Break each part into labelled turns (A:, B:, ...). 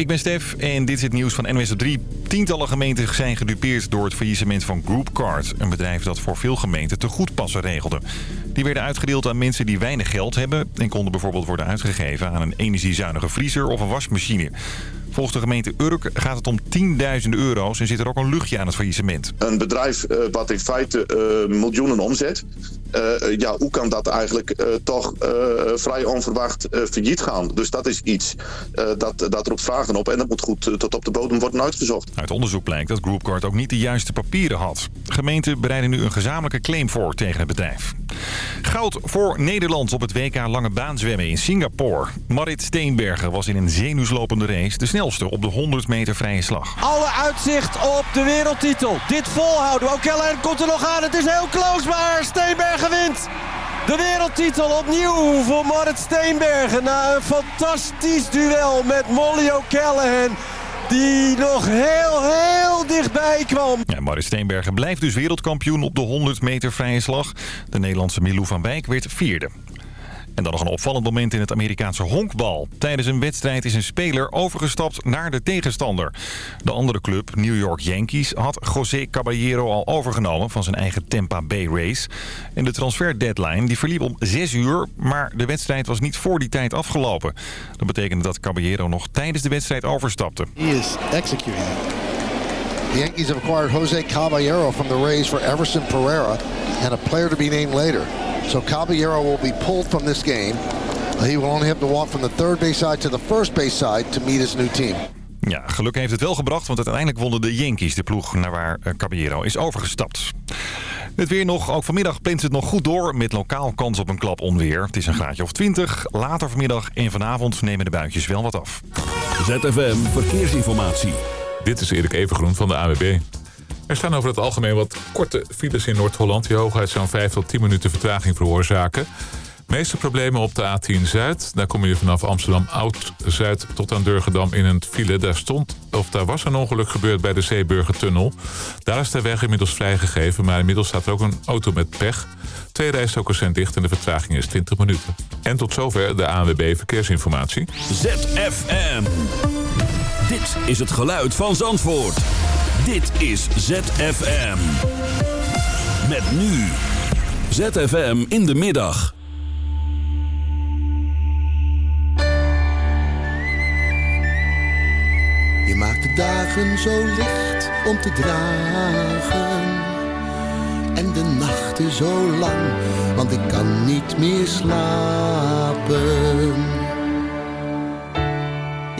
A: ik ben Stef en dit is het nieuws van NWS op 3. Tientallen gemeenten zijn gedupeerd door het faillissement van Groupcard. Een bedrijf dat voor veel gemeenten te goed passen regelde. Die werden uitgedeeld aan mensen die weinig geld hebben... en konden bijvoorbeeld worden uitgegeven aan een energiezuinige vriezer of een wasmachine. Volgens de gemeente Urk gaat het om tienduizenden euro's en zit er ook een luchtje aan het faillissement.
B: Een bedrijf uh, wat in feite uh, miljoenen omzet. Uh, ja, hoe kan dat eigenlijk toch vrij onverwacht failliet gaan? Dus dat is iets dat, dat roept vragen op en dat moet goed tot op de bodem worden uitgezocht.
A: Uit onderzoek blijkt dat Groupcard ook niet de juiste papieren had. Gemeenten bereiden nu een gezamenlijke claim voor tegen het bedrijf. Goud voor Nederland op het WK Lange Baan zwemmen in Singapore. Marit Steenbergen was in een zenuwslopende race de snelste op de 100 meter vrije slag.
C: Alle uitzicht op de wereldtitel. Dit volhouden. Ook Keller komt er nog aan. Het is heel close, maar Steenbergen wint. De wereldtitel opnieuw voor Marit Steenbergen. Na een fantastisch duel met Molly O'Callaghan die nog heel, heel dichtbij kwam.
A: Ja, Marit Steenbergen blijft dus wereldkampioen op de 100 meter vrije slag. De Nederlandse Milou van Wijk werd vierde. En dan nog een opvallend moment in het Amerikaanse honkbal. Tijdens een wedstrijd is een speler overgestapt naar de tegenstander. De andere club, New York Yankees, had José Caballero al overgenomen van zijn eigen Tampa Bay Race. En de transfer deadline die verliep om 6 uur, maar de wedstrijd was niet voor die tijd afgelopen. Dat betekende dat Caballero nog tijdens de wedstrijd overstapte.
D: He is executing. The Yankees have acquired Jose Caballero from the Rays for Everson Pereira and a player to be named later. So Caballero will be pulled from this game. He will only have to walk from the third base side to the first base side to meet his new team.
A: Ja, geluk heeft het wel gebracht, want uiteindelijk wonnen de Yankees de ploeg naar waar eh, Caballero is overgestapt. Het weer nog, ook vanmiddag plant het nog goed door met lokaal kans op een klap onweer. Het is een graadje of 20. Later vanmiddag en vanavond nemen de buitjes wel wat af.
E: ZFM Verkeersinformatie.
F: Dit is Erik Evengroen van de AWB. Er staan over het algemeen wat korte files in Noord-Holland... die hooguit zo'n 5 tot 10 minuten vertraging veroorzaken. De meeste problemen op de A10 Zuid. Daar kom je vanaf Amsterdam Oud-Zuid tot aan Durgedam in een file. Daar, stond, of daar was een ongeluk gebeurd bij de Zeeburgertunnel. Daar is de weg inmiddels vrijgegeven... maar inmiddels staat er ook een auto met pech. Twee rijstokers zijn dicht en de vertraging is 20 minuten. En tot zover de ANWB Verkeersinformatie.
E: ZFM. Dit is het geluid van Zandvoort. Dit is ZFM. Met nu. ZFM in de middag.
G: Je maakt de dagen zo licht om te dragen. En de nachten zo lang, want ik kan niet meer slapen.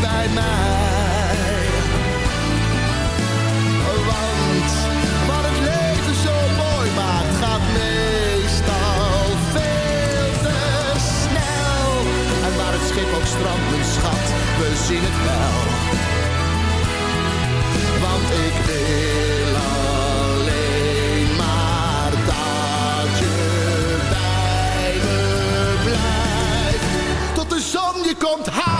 G: bij mij. Want wat het leven zo mooi maakt, gaat meestal veel te snel. En waar het schip op strandt, mijn schat, we zien het wel. Want ik wil alleen maar dat je
H: bij me blijft. Tot de zon komt halen.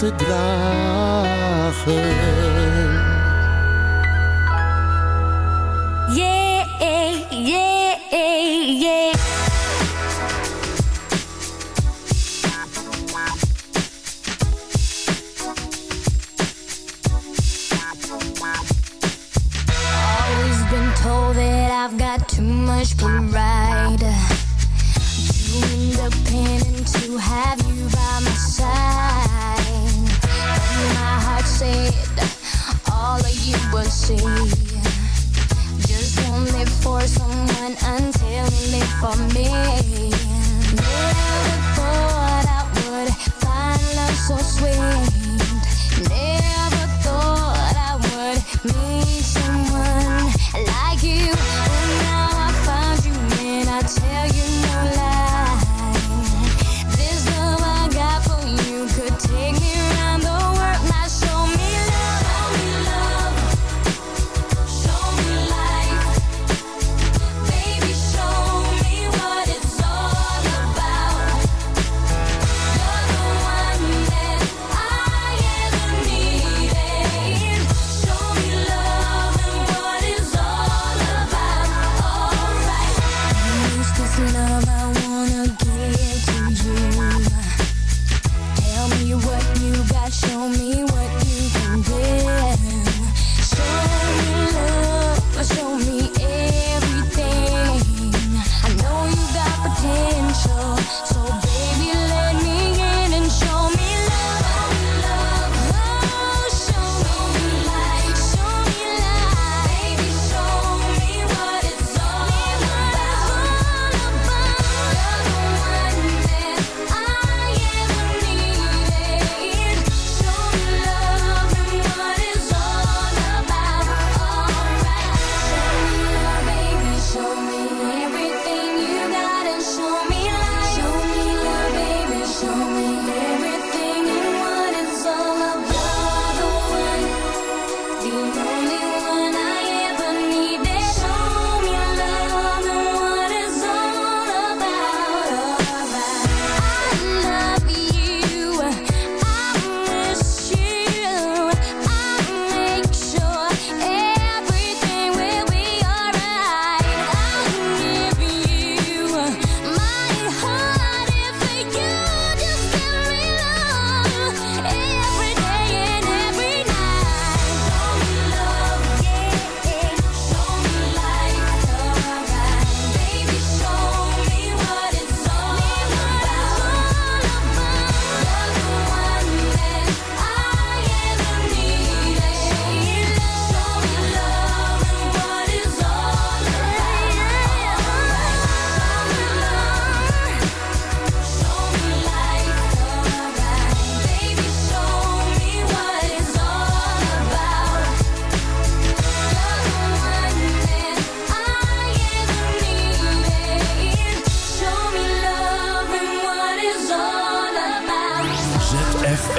H: te
E: dragen.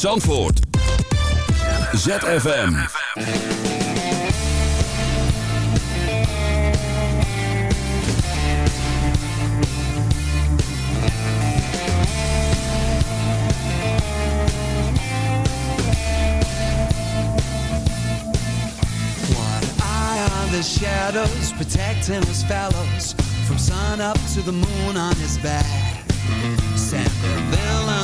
I: uit Zandvoort. ZFM.
J: the shadows protecting his fellows from sun up to the moon on his back. Sandville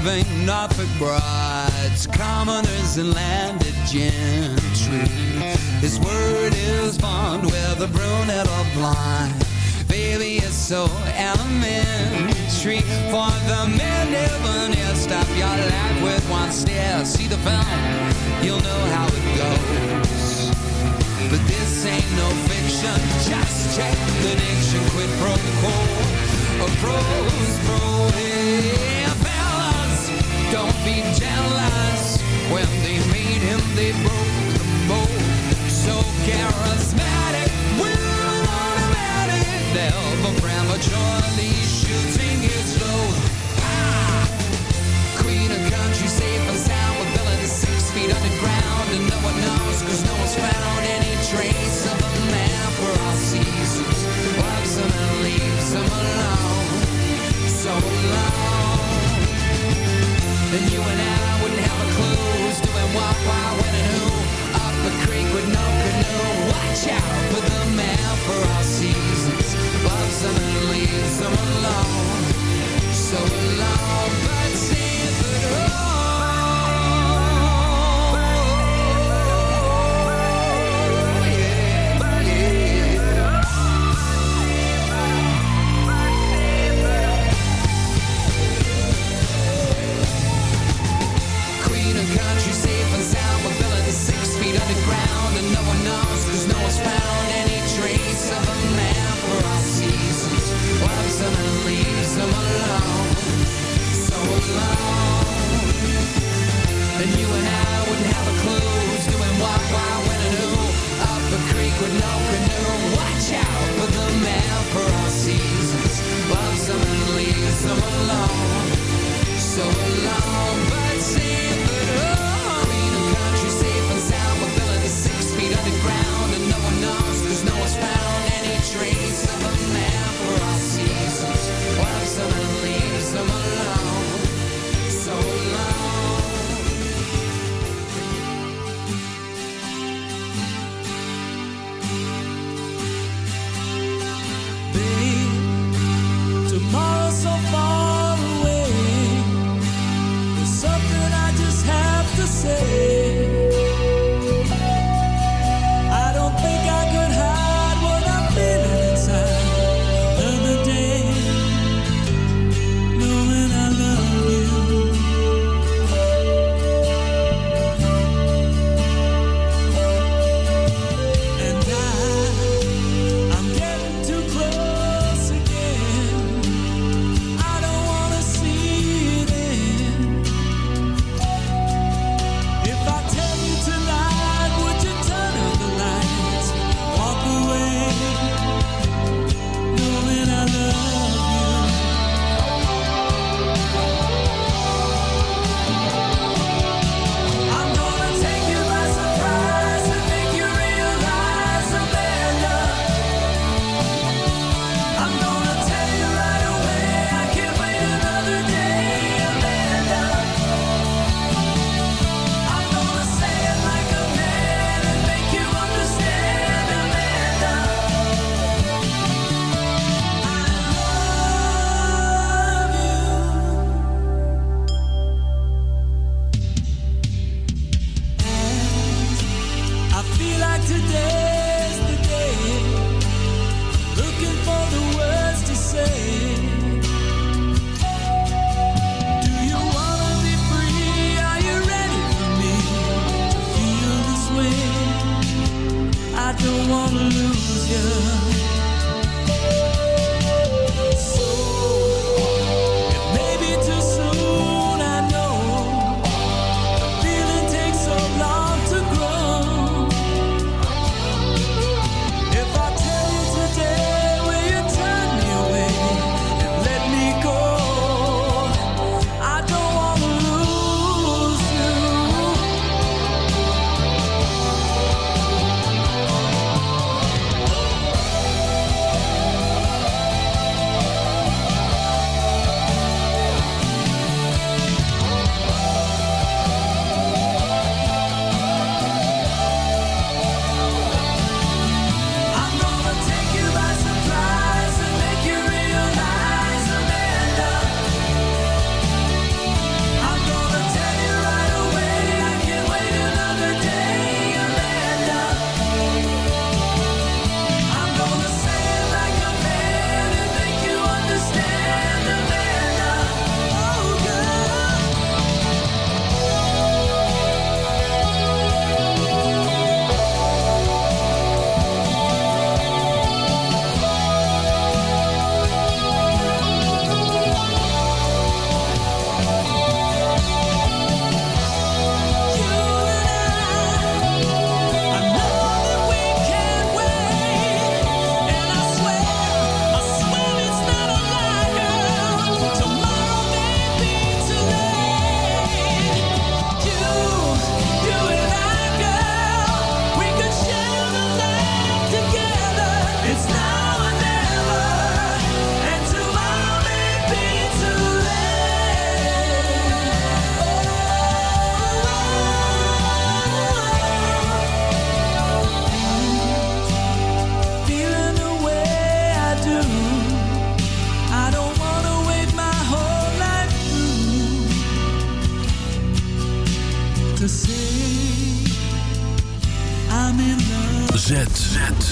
J: saving Norfolk brides, commoners and landed gentry. His word is bond, whether brunette or blind. Baby, it's so elementary. For the men never near stop your life with one stare. See the film, you'll know how it goes. But this ain't no fiction. Just check the nation quid pro quo. A pro's pro.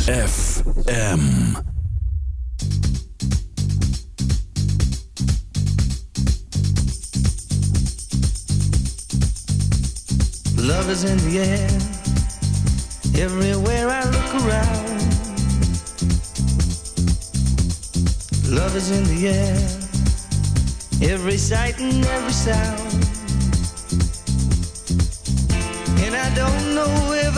E: ZFM.
K: Love is in the air. Everywhere I look around. Love is in the air. Every sight and every sound. And I don't know if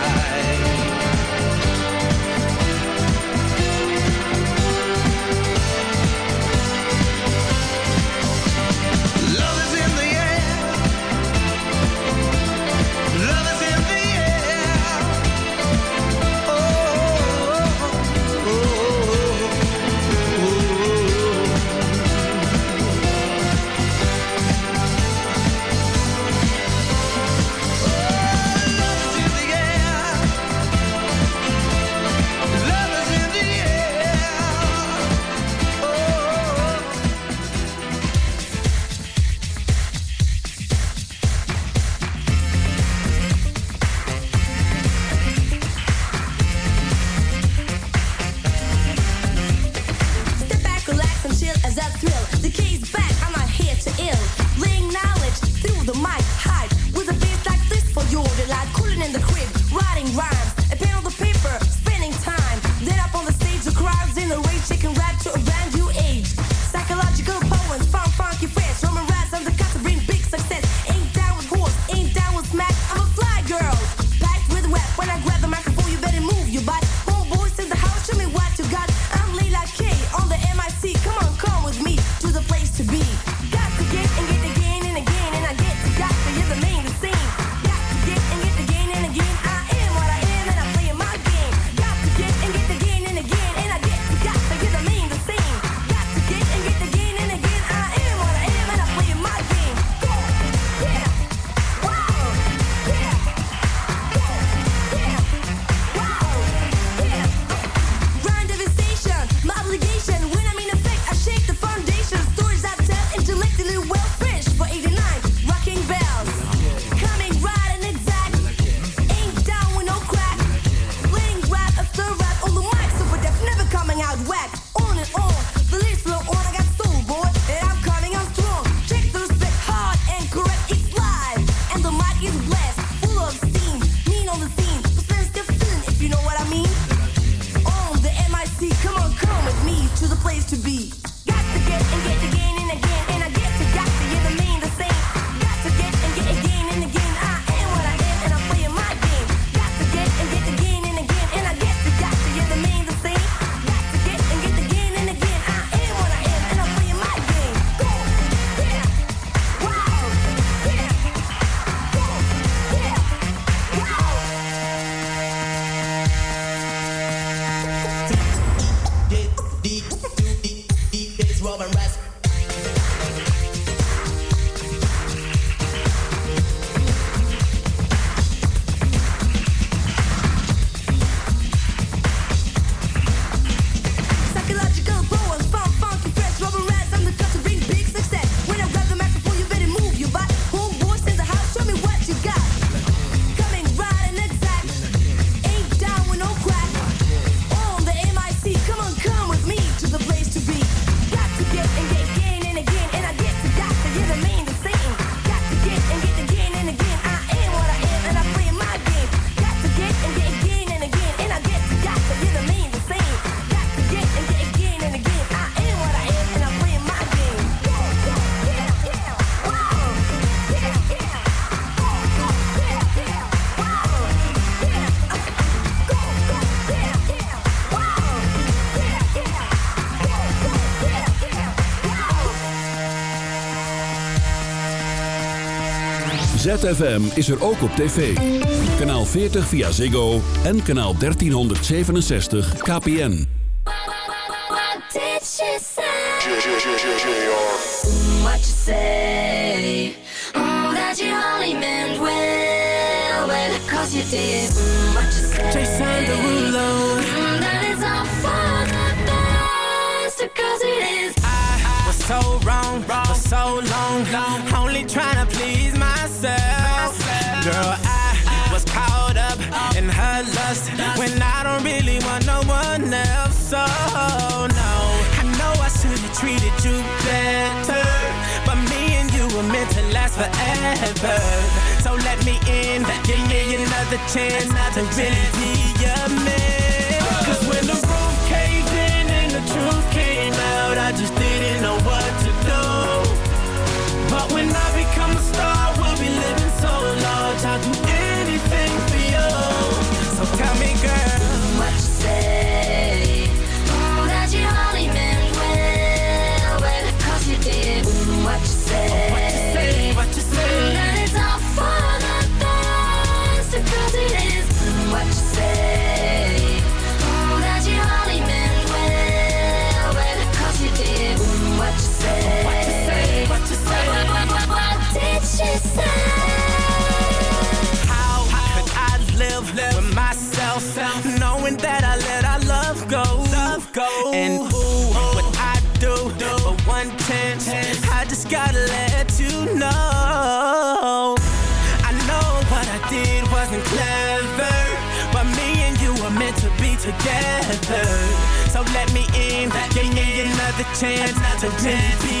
E: ZFM is er ook op tv. Kanaal 40 via Ziggo en kanaal 1367 KPN.
H: What you say? Oh, that you only meant well, well, cause you did. Mm, what you say?
L: Jason Derulo.
H: Mm, that is all for the best, cause it is.
L: I was so wrong, for so long, only trying to please myself. Girl, I was caught up in her lust when I don't really want no one else. So no, I know I should have treated you better, but me and you were meant to last forever. So let me in, give me another chance to really be your man. Chance to really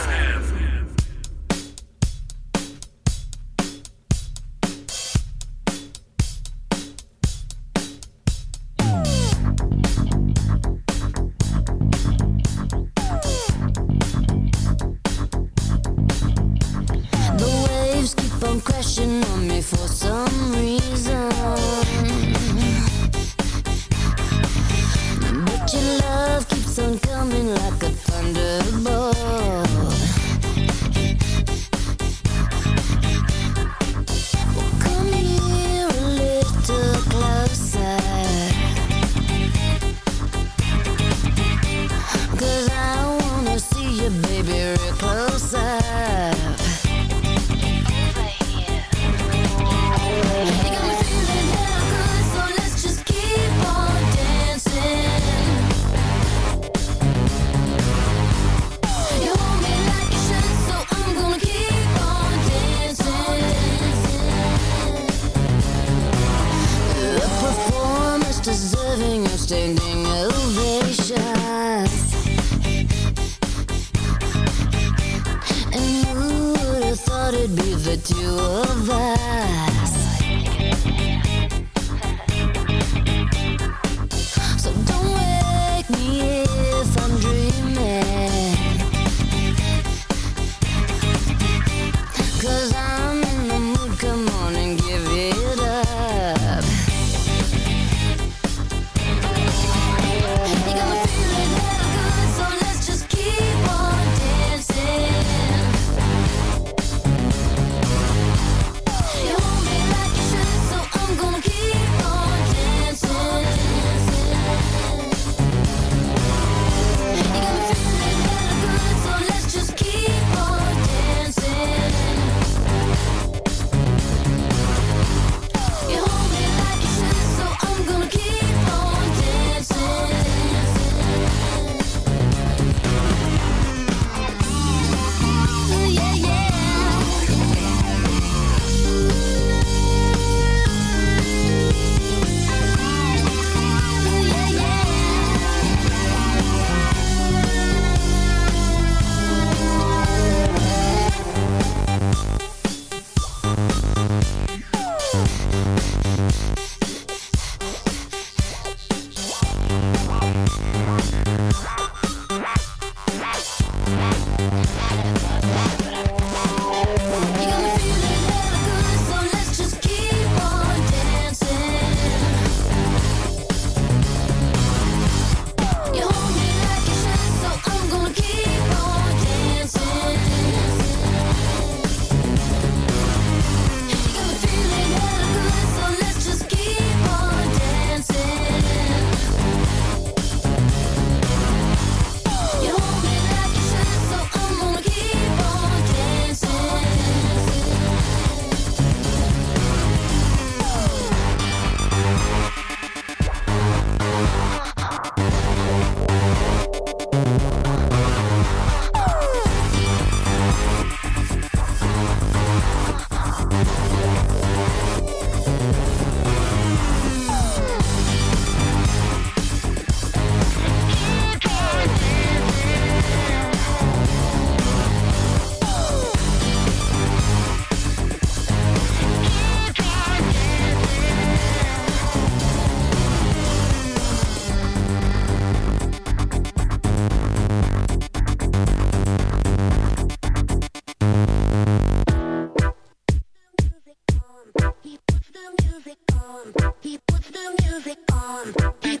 M: On.